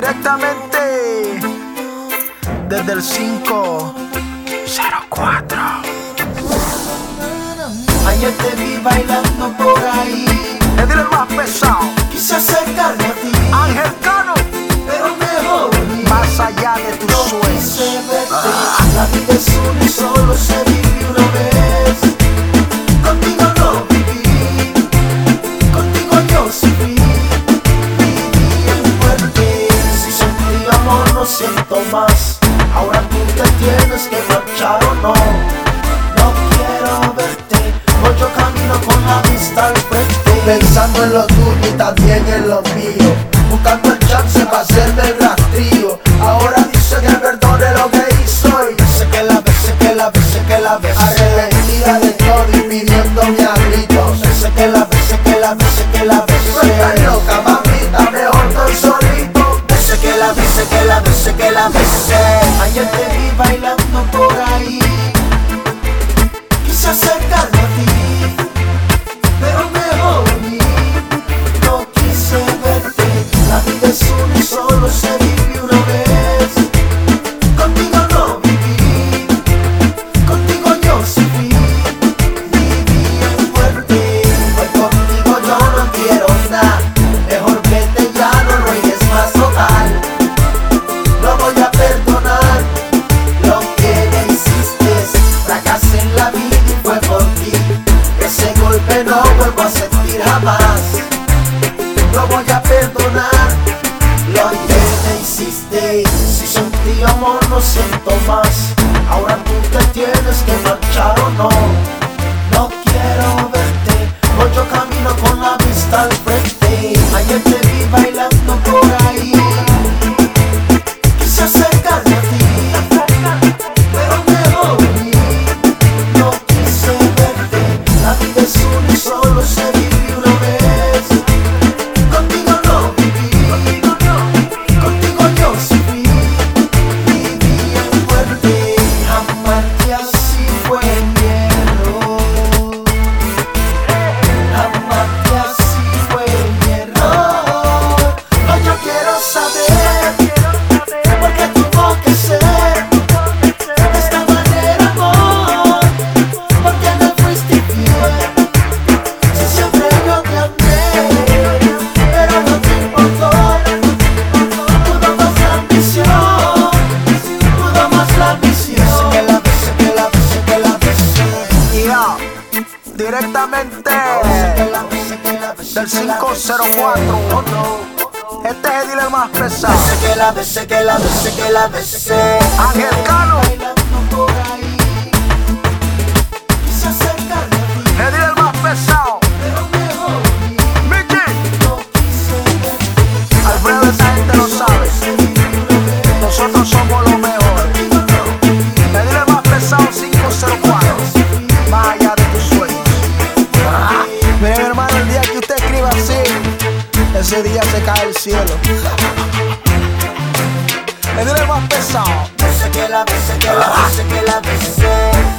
directamente desde el 504. Ayer te vi bailando por ahí. Es el más pesado. que marchar o no. No quiero verte, hoy yo camino con la vista al frente. Pensando en lo tuyo y también en lo mío. Buscando el chance para hacerme el. Ahora dice que perdone lo que hizo. Y sé que la veces, que la veces, que la veces. Arrepentida de todo y pidiéndome a gritos. Dice que la la. Ayer te vi bailando por ahí. Quise acercarme a ti. jamás. No voy a perdonar lo que me hiciste. Si sentí amor no siento más. Ahora tú te tienes que marchar o no. directamente del 504. Este es el más pesado. que la besé, que la besé, que la besé. Ángel Cano. Ese día se cae el cielo. Me duele más pesado. Dice que la dice que la dice que la dice.